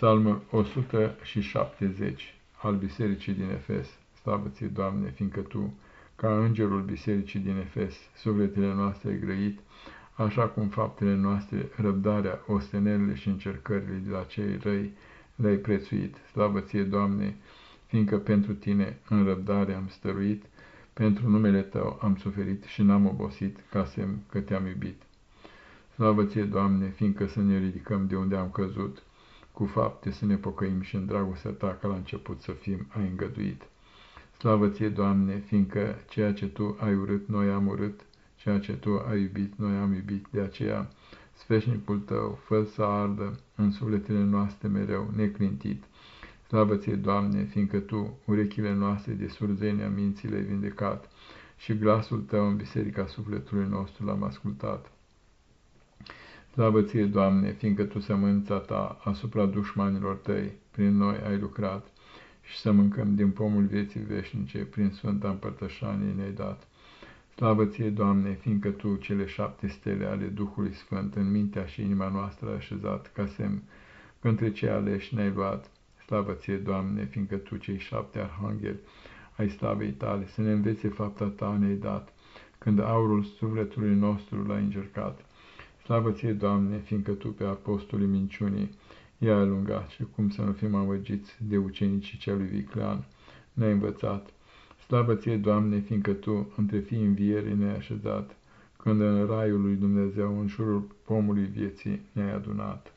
Psalmul 170 al Bisericii din Efes. Slavă ție, Doamne, fiindcă Tu, ca îngerul Bisericii din Efes, sufletele noastre ai grăit, așa cum faptele noastre, răbdarea, ostenelele și încercările de la cei răi le-ai prețuit. Slavă ție, Doamne, fiindcă pentru Tine în răbdare am stăruit, pentru numele Tău am suferit și n-am obosit, ca semn că Te-am iubit. Slavă ție, Doamne, fiindcă să ne ridicăm de unde am căzut, cu fapte să ne pocăim și în dragostea ta ca la început să fim, ai îngăduit. Slavă ție, Doamne, fiindcă ceea ce Tu ai urât, noi am urât, ceea ce Tu ai iubit, noi am iubit, de aceea sfeșnicul Tău, fă să ardă în sufletele noastre mereu, neclintit. Slavă ție, Doamne, fiindcă Tu, urechile noastre de surzenia minții le-ai vindecat și glasul Tău în biserica sufletului nostru l-am ascultat. Slavă ție, Doamne, fiindcă Tu sămânța Ta asupra dușmanilor Tăi, prin noi ai lucrat, și să mâncăm din pomul vieții veșnice, prin Sfânta Împărtășanie ne-ai dat. Slavă ție, Doamne, fiindcă Tu cele șapte stele ale Duhului Sfânt în mintea și inima noastră ai așezat, ca semn că între cei aleși ne-ai luat. Slavă ție, Doamne, fiindcă Tu cei șapte arhangheli ai slavei Tale, să ne învețe fapta Ta ne-ai dat, când aurul sufletului nostru l-ai încercat. Slavă ție, Doamne, fiindcă Tu pe apostolii minciunii i-ai alungat și cum să nu fim amăgiți de ucenicii celui viclean, ne-ai învățat. Slavă ție, Doamne, fiindcă Tu între fii învierii ne-ai așezat, când în raiul lui Dumnezeu, în jurul pomului vieții, ne-ai adunat.